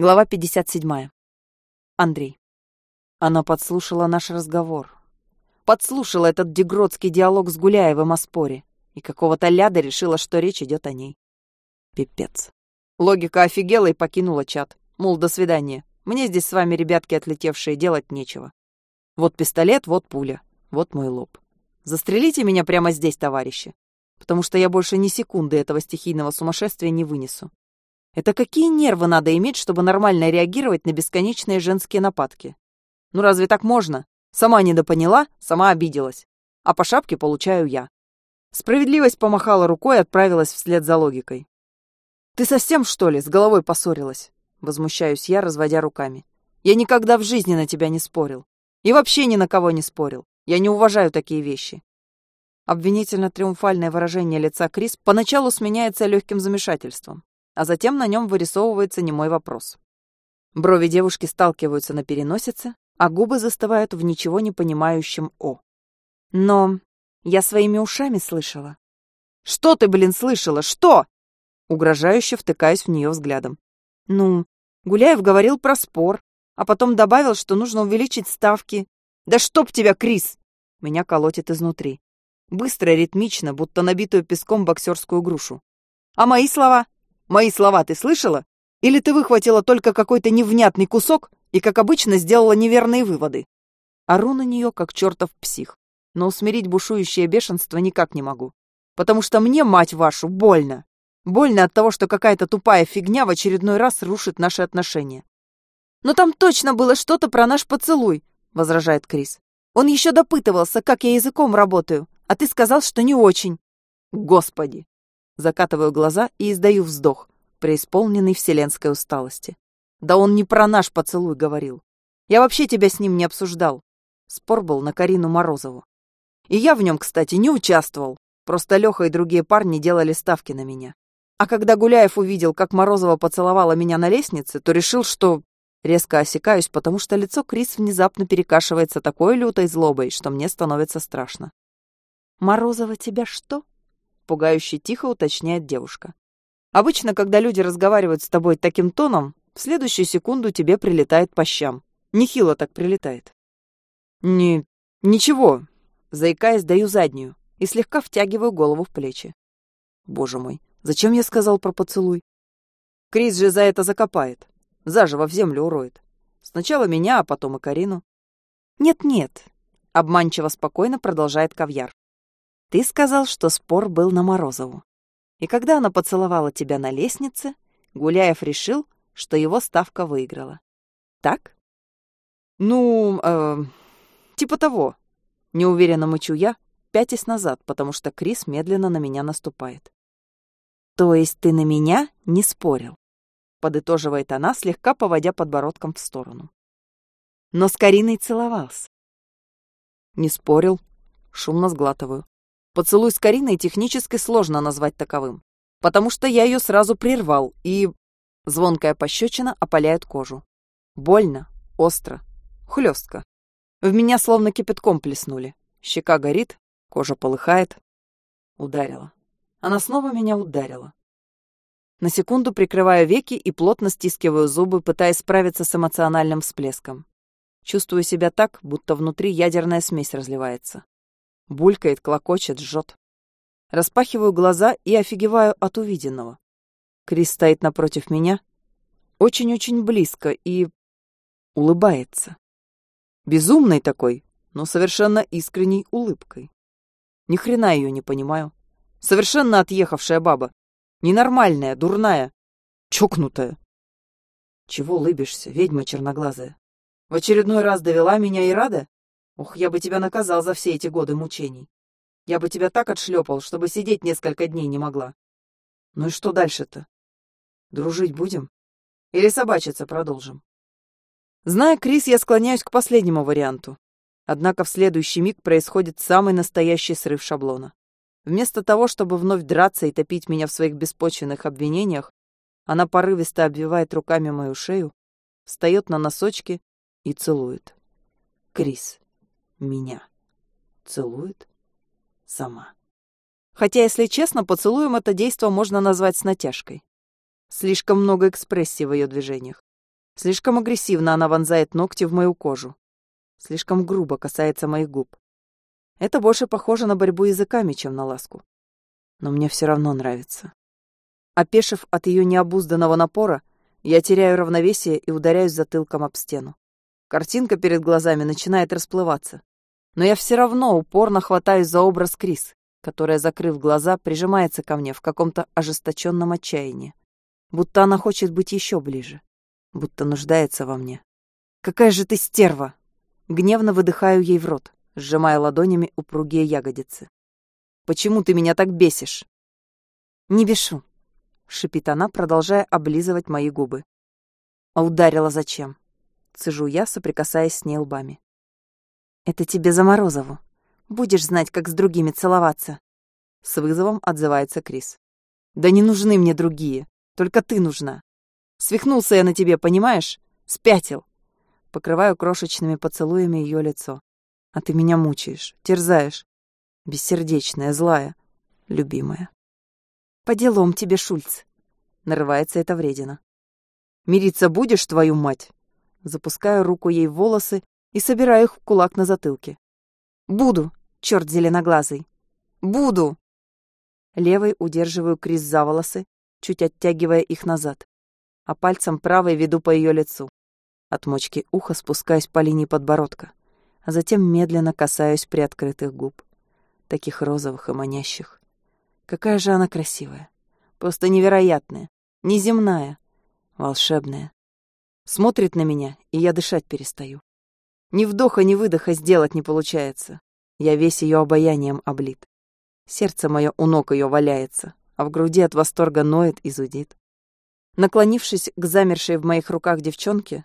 Глава 57. Андрей. Она подслушала наш разговор. Подслушала этот дегродский диалог с Гуляевым о споре. И какого-то ляда решила, что речь идет о ней. Пипец. Логика офигела и покинула чат. Мол, до свидания. Мне здесь с вами, ребятки отлетевшие, делать нечего. Вот пистолет, вот пуля, вот мой лоб. Застрелите меня прямо здесь, товарищи. Потому что я больше ни секунды этого стихийного сумасшествия не вынесу. Это какие нервы надо иметь, чтобы нормально реагировать на бесконечные женские нападки? Ну разве так можно? Сама недопоняла, сама обиделась. А по шапке получаю я. Справедливость помахала рукой и отправилась вслед за логикой. «Ты совсем, что ли, с головой поссорилась?» Возмущаюсь я, разводя руками. «Я никогда в жизни на тебя не спорил. И вообще ни на кого не спорил. Я не уважаю такие вещи». Обвинительно-триумфальное выражение лица Крис поначалу сменяется легким замешательством а затем на нем вырисовывается немой вопрос. Брови девушки сталкиваются на переносице, а губы застывают в ничего не понимающем «о». Но я своими ушами слышала. «Что ты, блин, слышала? Что?» Угрожающе втыкаясь в нее взглядом. «Ну, Гуляев говорил про спор, а потом добавил, что нужно увеличить ставки. Да чтоб тебя, Крис!» Меня колотит изнутри. Быстро, ритмично, будто набитую песком боксерскую грушу. «А мои слова? Мои слова ты слышала? Или ты выхватила только какой-то невнятный кусок и, как обычно, сделала неверные выводы? Ору на нее, как чертов псих. Но усмирить бушующее бешенство никак не могу. Потому что мне, мать вашу, больно. Больно от того, что какая-то тупая фигня в очередной раз рушит наши отношения. «Но там точно было что-то про наш поцелуй», — возражает Крис. «Он еще допытывался, как я языком работаю, а ты сказал, что не очень». «Господи!» Закатываю глаза и издаю вздох, преисполненный вселенской усталости. Да он не про наш поцелуй говорил. Я вообще тебя с ним не обсуждал. Спор был на Карину Морозову. И я в нем, кстати, не участвовал. Просто Леха и другие парни делали ставки на меня. А когда Гуляев увидел, как Морозова поцеловала меня на лестнице, то решил, что... Резко осекаюсь, потому что лицо Крис внезапно перекашивается такой лютой злобой, что мне становится страшно. «Морозова тебя что?» Пугающе тихо уточняет девушка. Обычно, когда люди разговаривают с тобой таким тоном, в следующую секунду тебе прилетает по щам. Нехило так прилетает. Не... ничего. Заикаясь, даю заднюю и слегка втягиваю голову в плечи. Боже мой, зачем я сказал про поцелуй? Крис же за это закопает. Заживо в землю уроет. Сначала меня, а потом и Карину. Нет-нет, обманчиво спокойно продолжает Кавьяр. Ты сказал, что спор был на Морозову. И когда она поцеловала тебя на лестнице, Гуляев решил, что его ставка выиграла. Так? Ну, э, типа того. Неуверенно мычу я, пятясь назад, потому что Крис медленно на меня наступает. То есть ты на меня не спорил? Подытоживает она, слегка поводя подбородком в сторону. Но с Кариной целовался. Не спорил. Шумно сглатываю. Поцелуй с Кариной технически сложно назвать таковым, потому что я ее сразу прервал, и... Звонкая пощечина опаляет кожу. Больно, остро, хлестко. В меня словно кипятком плеснули. Щека горит, кожа полыхает. Ударила. Она снова меня ударила. На секунду прикрываю веки и плотно стискиваю зубы, пытаясь справиться с эмоциональным всплеском. Чувствую себя так, будто внутри ядерная смесь разливается. Булькает, клокочет, жжет. Распахиваю глаза и офигеваю от увиденного. Крис стоит напротив меня, очень-очень близко и... улыбается. Безумной такой, но совершенно искренней улыбкой. Ни хрена ее не понимаю. Совершенно отъехавшая баба. Ненормальная, дурная, чокнутая. Чего улыбишься, ведьма черноглазая? В очередной раз довела меня и рада? Ох, я бы тебя наказал за все эти годы мучений. Я бы тебя так отшлепал, чтобы сидеть несколько дней не могла. Ну и что дальше-то? Дружить будем? Или собачиться продолжим? Зная Крис, я склоняюсь к последнему варианту. Однако в следующий миг происходит самый настоящий срыв шаблона. Вместо того, чтобы вновь драться и топить меня в своих беспочвенных обвинениях, она порывисто обвивает руками мою шею, встает на носочки и целует. Крис меня целует сама. Хотя, если честно, поцелуем это действо можно назвать с натяжкой. Слишком много экспрессии в ее движениях. Слишком агрессивно она вонзает ногти в мою кожу. Слишком грубо касается моих губ. Это больше похоже на борьбу языками, чем на ласку. Но мне все равно нравится. Опешив от ее необузданного напора, я теряю равновесие и ударяюсь затылком об стену. Картинка перед глазами начинает расплываться. Но я все равно упорно хватаюсь за образ Крис, которая, закрыв глаза, прижимается ко мне в каком-то ожесточенном отчаянии. Будто она хочет быть еще ближе будто нуждается во мне. «Какая же ты стерва!» Гневно выдыхаю ей в рот, сжимая ладонями упругие ягодицы. «Почему ты меня так бесишь?» «Не бешу», — шипит она, продолжая облизывать мои губы. «А ударила зачем?» — цежу я, соприкасаясь с ней лбами. «Это тебе за Морозову. Будешь знать, как с другими целоваться». С вызовом отзывается Крис. «Да не нужны мне другие, только ты нужна. Свихнулся я на тебе, понимаешь? Спятил. Покрываю крошечными поцелуями ее лицо. А ты меня мучаешь, терзаешь. Бессердечная, злая, любимая. По делам тебе, Шульц. Нарывается это вредина. Мириться будешь, твою мать? Запускаю руку ей в волосы и собираю их в кулак на затылке. Буду, черт зеленоглазый. Буду. Левой удерживаю Крис за волосы, чуть оттягивая их назад а пальцем правой веду по ее лицу. От мочки уха спускаюсь по линии подбородка, а затем медленно касаюсь приоткрытых губ, таких розовых и манящих. Какая же она красивая. Просто невероятная, неземная, волшебная. Смотрит на меня, и я дышать перестаю. Ни вдоха, ни выдоха сделать не получается. Я весь ее обаянием облит. Сердце мое у ног ее валяется, а в груди от восторга ноет и зудит. Наклонившись к замершей в моих руках девчонке,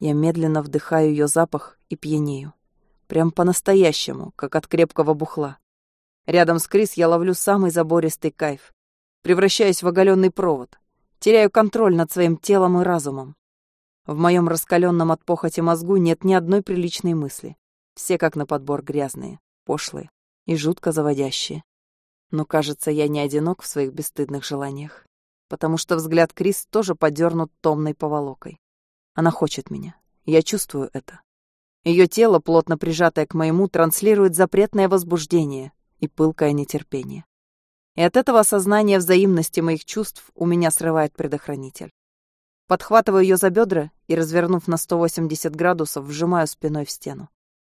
я медленно вдыхаю ее запах и пьянею. Прям по-настоящему, как от крепкого бухла. Рядом с Крис я ловлю самый забористый кайф. Превращаюсь в оголенный провод. Теряю контроль над своим телом и разумом. В моем раскаленном от похоти мозгу нет ни одной приличной мысли. Все как на подбор грязные, пошлые и жутко заводящие. Но, кажется, я не одинок в своих бесстыдных желаниях потому что взгляд Крис тоже подернут томной поволокой. Она хочет меня. Я чувствую это. Ее тело, плотно прижатое к моему, транслирует запретное возбуждение и пылкое нетерпение. И от этого осознания взаимности моих чувств у меня срывает предохранитель. Подхватываю ее за бедра и, развернув на 180 градусов, вжимаю спиной в стену.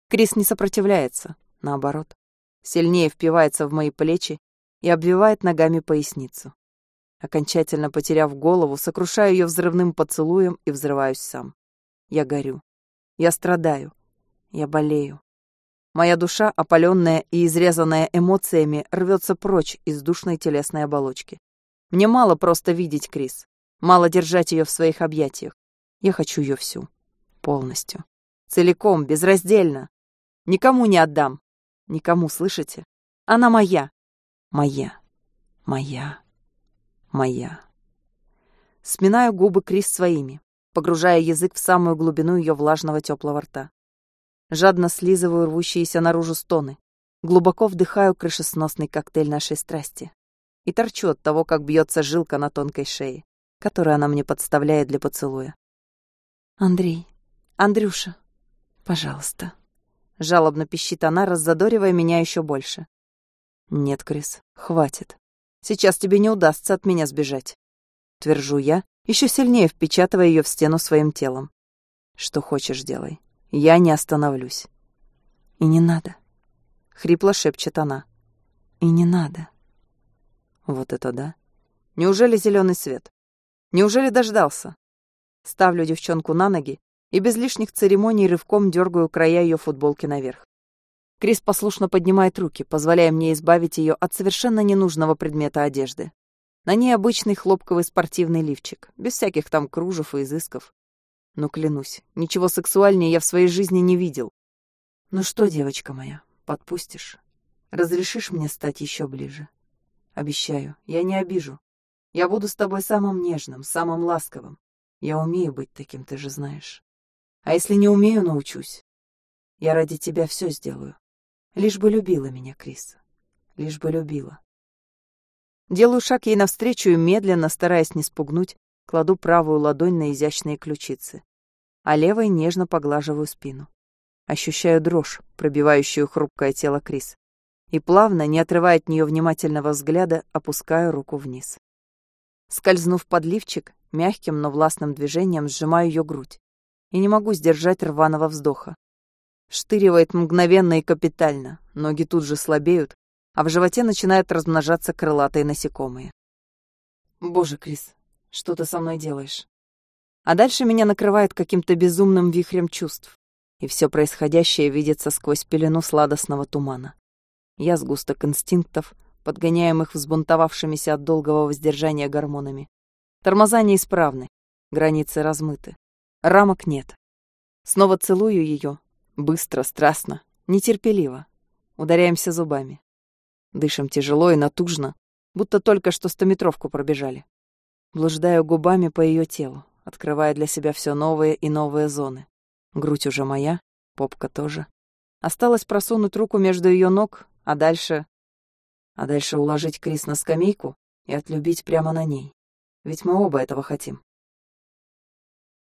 Крис не сопротивляется, наоборот. Сильнее впивается в мои плечи и обвивает ногами поясницу. Окончательно потеряв голову, сокрушаю ее взрывным поцелуем и взрываюсь сам. Я горю. Я страдаю. Я болею. Моя душа, опаленная и изрезанная эмоциями, рвется прочь из душной телесной оболочки. Мне мало просто видеть Крис. Мало держать ее в своих объятиях. Я хочу ее всю. Полностью. Целиком, безраздельно. Никому не отдам. Никому, слышите? Она моя. Моя. Моя моя. Сминаю губы Крис своими, погружая язык в самую глубину ее влажного теплого рта. Жадно слизываю рвущиеся наружу стоны, глубоко вдыхаю крышесносный коктейль нашей страсти и торчу от того, как бьется жилка на тонкой шее, которую она мне подставляет для поцелуя. «Андрей, Андрюша, пожалуйста», — жалобно пищит она, раззадоривая меня еще больше. «Нет, Крис, хватит. Сейчас тебе не удастся от меня сбежать. Твержу я, еще сильнее впечатывая ее в стену своим телом. Что хочешь, делай. Я не остановлюсь. И не надо. Хрипло шепчет она. И не надо. Вот это да. Неужели зеленый свет? Неужели дождался? Ставлю девчонку на ноги и без лишних церемоний рывком дергаю края ее футболки наверх. Крис послушно поднимает руки, позволяя мне избавить ее от совершенно ненужного предмета одежды. На ней обычный хлопковый спортивный лифчик, без всяких там кружев и изысков. Но клянусь, ничего сексуальнее я в своей жизни не видел. Ну что, девочка моя, подпустишь? Разрешишь мне стать еще ближе? Обещаю, я не обижу. Я буду с тобой самым нежным, самым ласковым. Я умею быть таким, ты же знаешь. А если не умею, научусь. Я ради тебя все сделаю. Лишь бы любила меня, Крис. Лишь бы любила. Делаю шаг ей навстречу и медленно, стараясь не спугнуть, кладу правую ладонь на изящные ключицы, а левой нежно поглаживаю спину. Ощущаю дрожь, пробивающую хрупкое тело Крис, и плавно, не отрывая от нее внимательного взгляда, опускаю руку вниз. Скользнув под лифчик, мягким, но властным движением сжимаю ее грудь и не могу сдержать рваного вздоха. Штыривает мгновенно и капитально, ноги тут же слабеют, а в животе начинают размножаться крылатые насекомые. Боже, Крис, что ты со мной делаешь? А дальше меня накрывает каким-то безумным вихрем чувств, и все происходящее видится сквозь пелену сладостного тумана. Я сгусток инстинктов, подгоняемых взбунтовавшимися от долгого воздержания гормонами. Тормоза неисправны, границы размыты. Рамок нет. Снова целую ее, быстро, страстно, нетерпеливо. Ударяемся зубами. Дышим тяжело и натужно, будто только что стометровку пробежали. Блуждаю губами по ее телу, открывая для себя все новые и новые зоны. Грудь уже моя, попка тоже. Осталось просунуть руку между ее ног, а дальше... А дальше уложить Крис на скамейку и отлюбить прямо на ней. Ведь мы оба этого хотим.